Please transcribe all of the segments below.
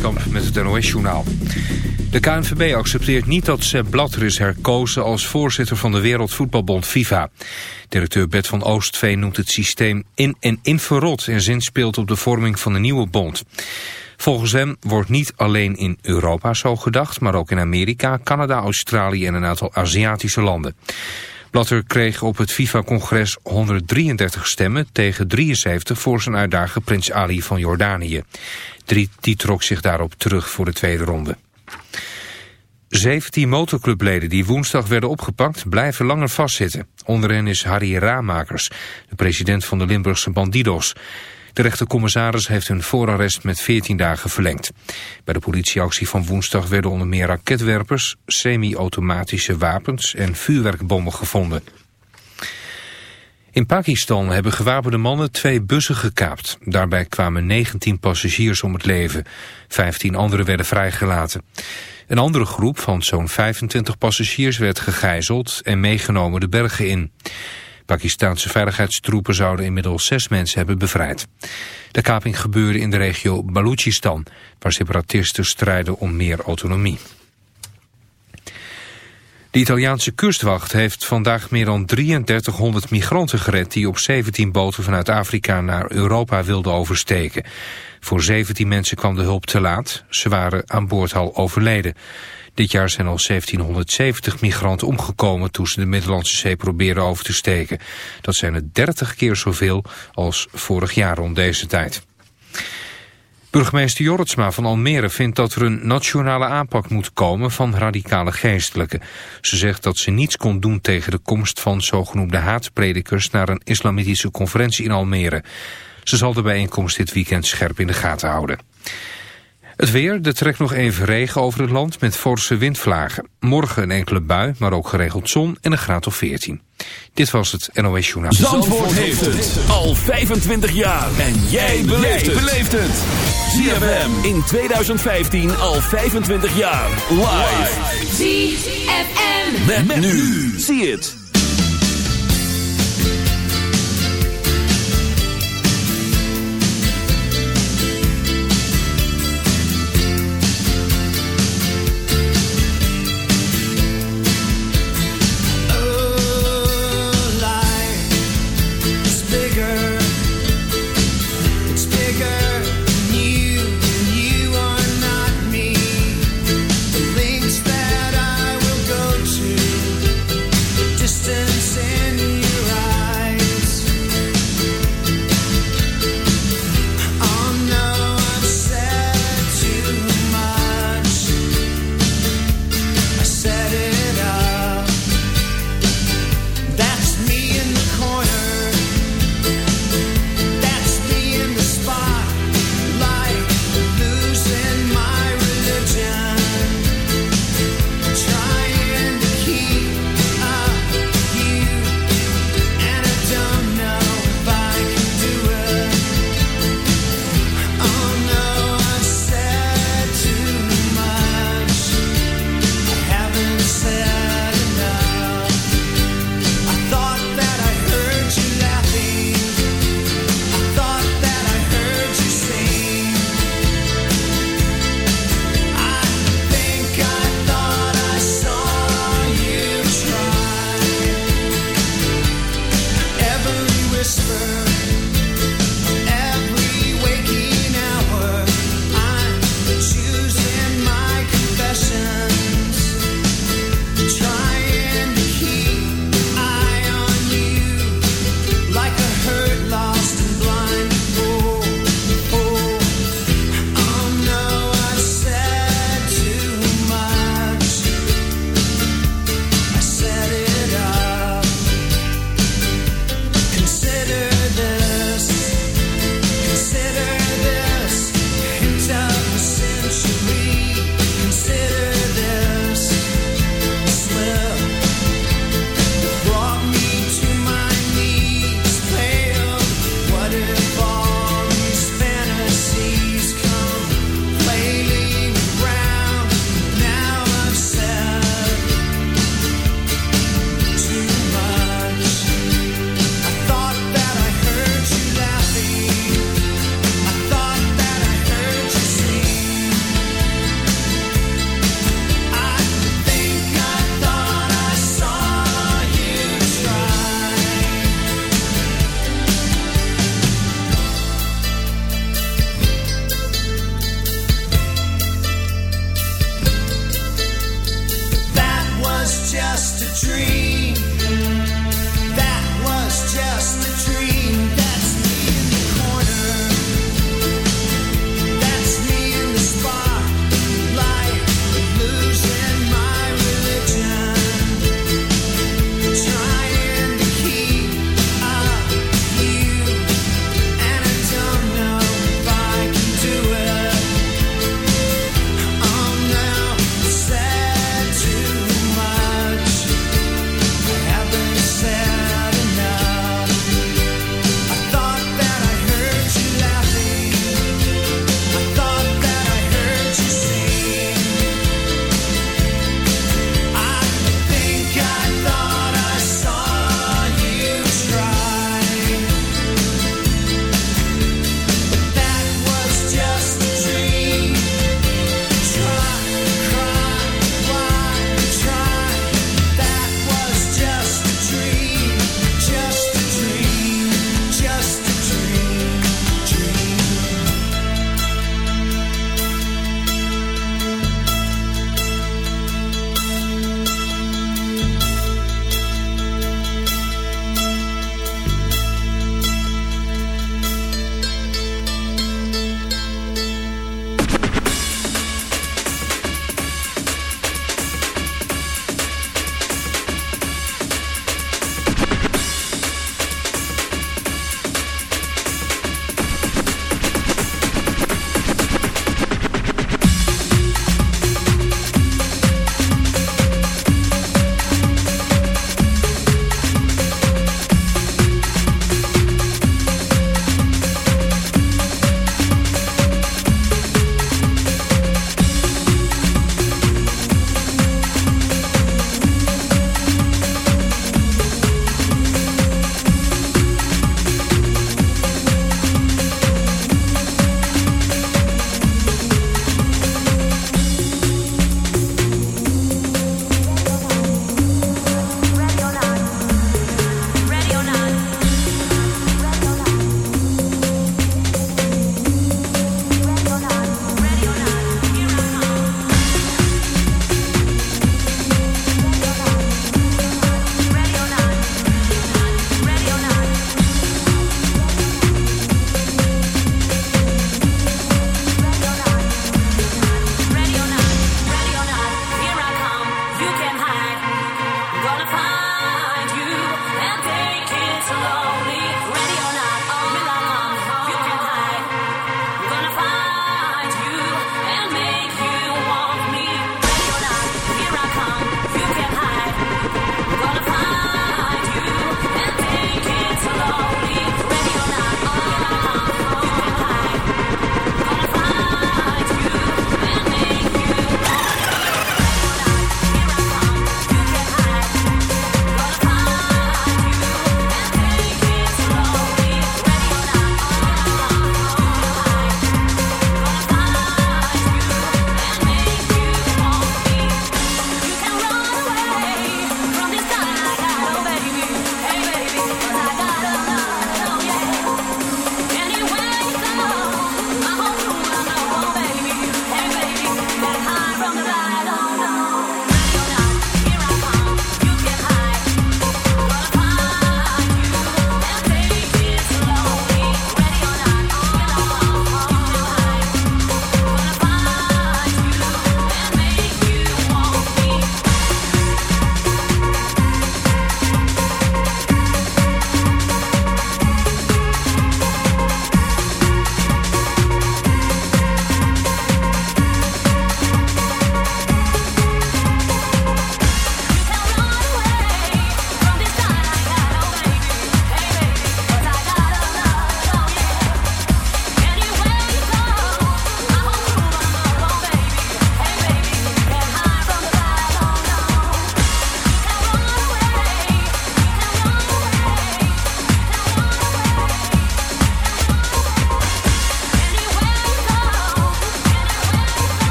Waterkamp met het NOS-journaal. De KNVB accepteert niet dat Sepp Blatter is herkozen als voorzitter van de Wereldvoetbalbond FIFA. Directeur Bert van Oostveen noemt het systeem in- en infrarood en zinspeelt op de vorming van een nieuwe bond. Volgens hem wordt niet alleen in Europa zo gedacht, maar ook in Amerika, Canada, Australië en een aantal Aziatische landen. Blatter kreeg op het FIFA-congres 133 stemmen tegen 73 voor zijn uitdager prins Ali van Jordanië. Die trok zich daarop terug voor de tweede ronde. 17 motorclubleden die woensdag werden opgepakt blijven langer vastzitten. Onder hen is Harry Raamakers, de president van de Limburgse Bandidos. De rechtercommissaris heeft hun voorarrest met 14 dagen verlengd. Bij de politieactie van woensdag werden onder meer raketwerpers, semi-automatische wapens en vuurwerkbommen gevonden. In Pakistan hebben gewapende mannen twee bussen gekaapt. Daarbij kwamen 19 passagiers om het leven. 15 anderen werden vrijgelaten. Een andere groep van zo'n 25 passagiers werd gegijzeld en meegenomen de bergen in. Pakistanse veiligheidstroepen zouden inmiddels zes mensen hebben bevrijd. De kaping gebeurde in de regio Balochistan, waar separatisten strijden om meer autonomie. De Italiaanse kustwacht heeft vandaag meer dan 3300 migranten gered... die op 17 boten vanuit Afrika naar Europa wilden oversteken. Voor 17 mensen kwam de hulp te laat. Ze waren aan boord al overleden. Dit jaar zijn al 1770 migranten omgekomen toen ze de Middellandse Zee probeerden over te steken. Dat zijn er 30 keer zoveel als vorig jaar rond deze tijd. Burgemeester Jorritsma van Almere vindt dat er een nationale aanpak moet komen van radicale geestelijken. Ze zegt dat ze niets kon doen tegen de komst van zogenoemde haatpredikers naar een islamitische conferentie in Almere. Ze zal de bijeenkomst dit weekend scherp in de gaten houden. Het weer, er trekt nog even regen over het land met forse windvlagen. Morgen een enkele bui, maar ook geregeld zon en een graad of 14. Dit was het NOS Journaal. Zandvoort, heeft het al 25 jaar. En jij beleeft het. ZFM in 2015 al 25 jaar. Live. ZFM. Met, met nu. Zie het.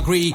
Agree.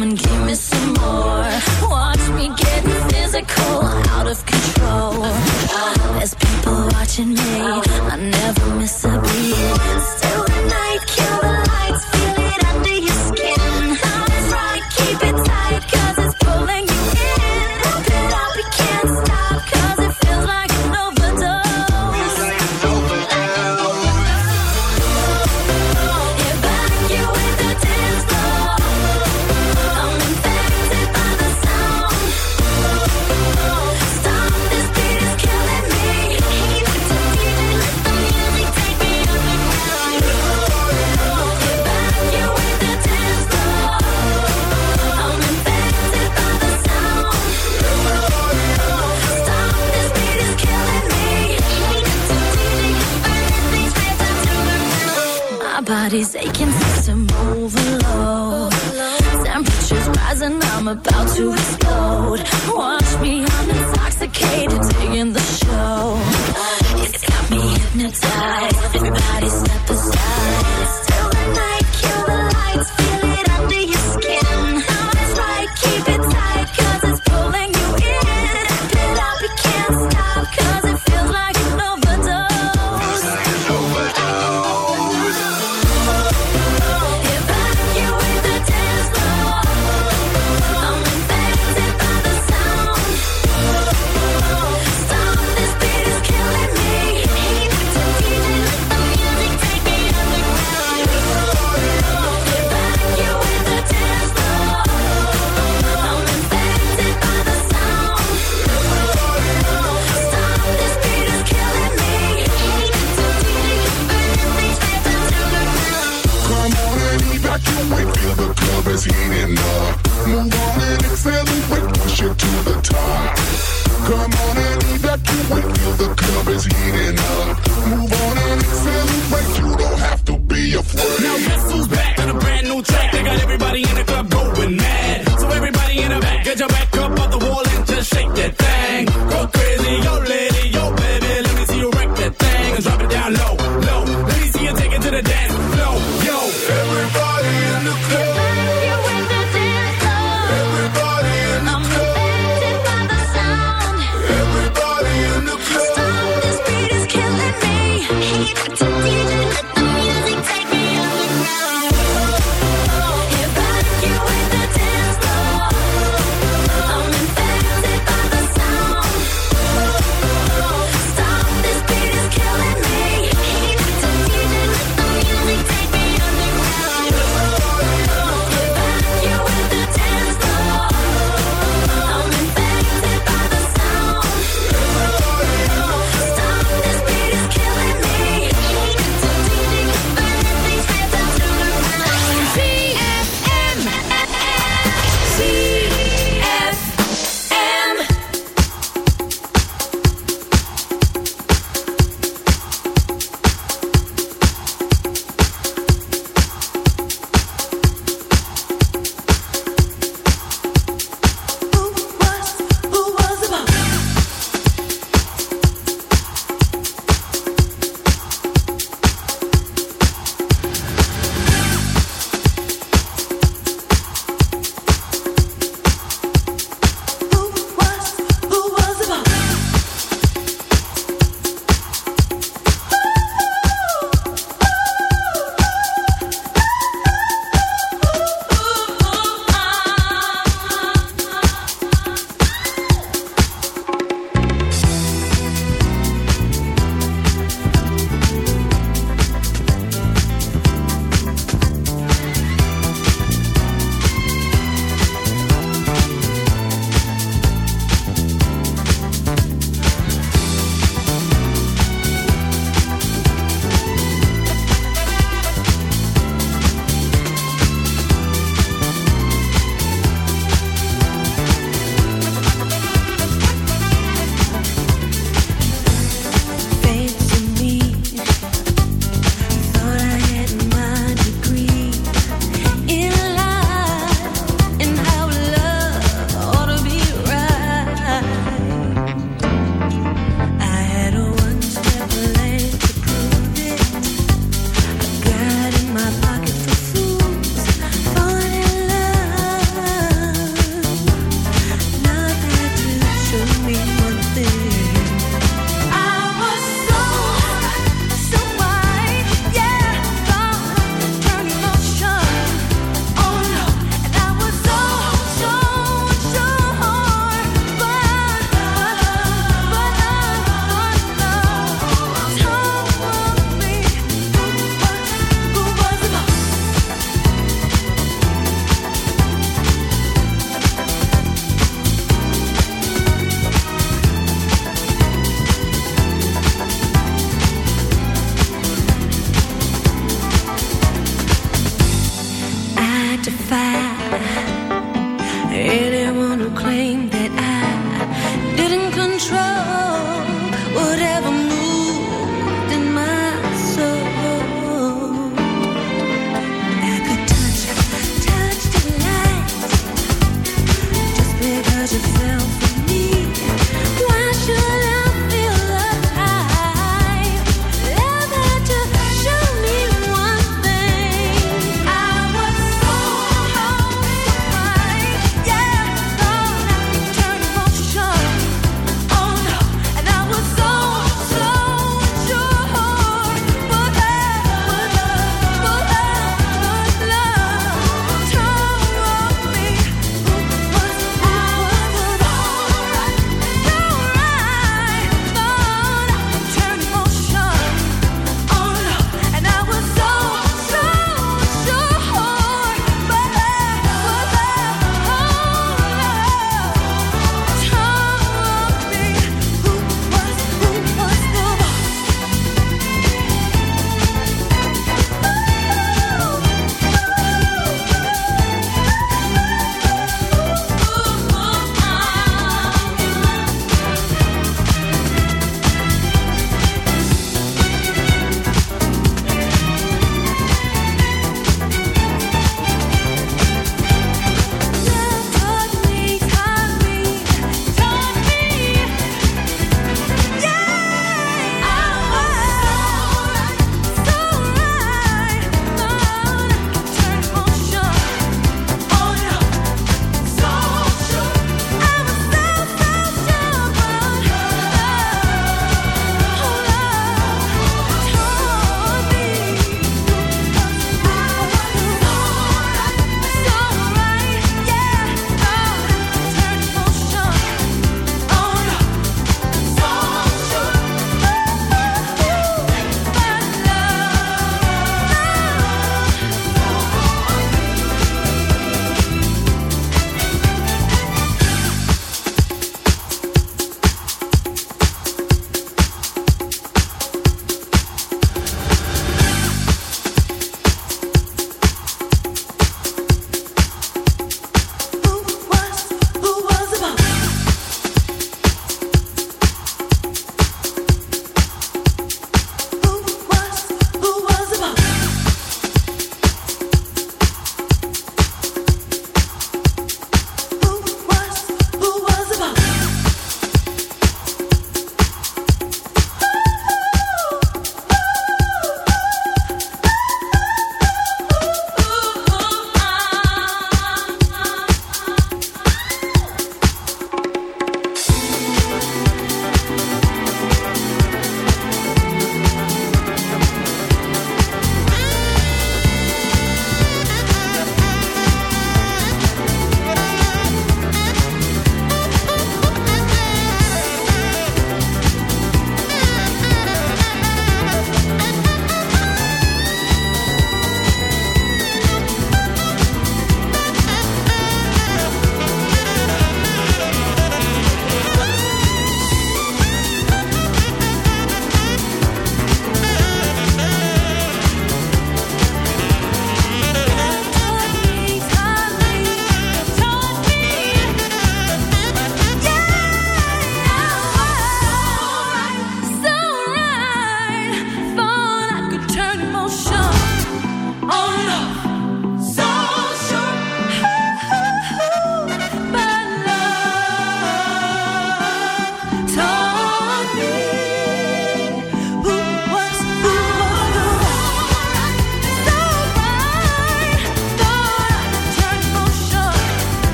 come and give me some more. Watch me get physical, out of control. Uh, There's people watching me, I never miss a beat. Still a night killer.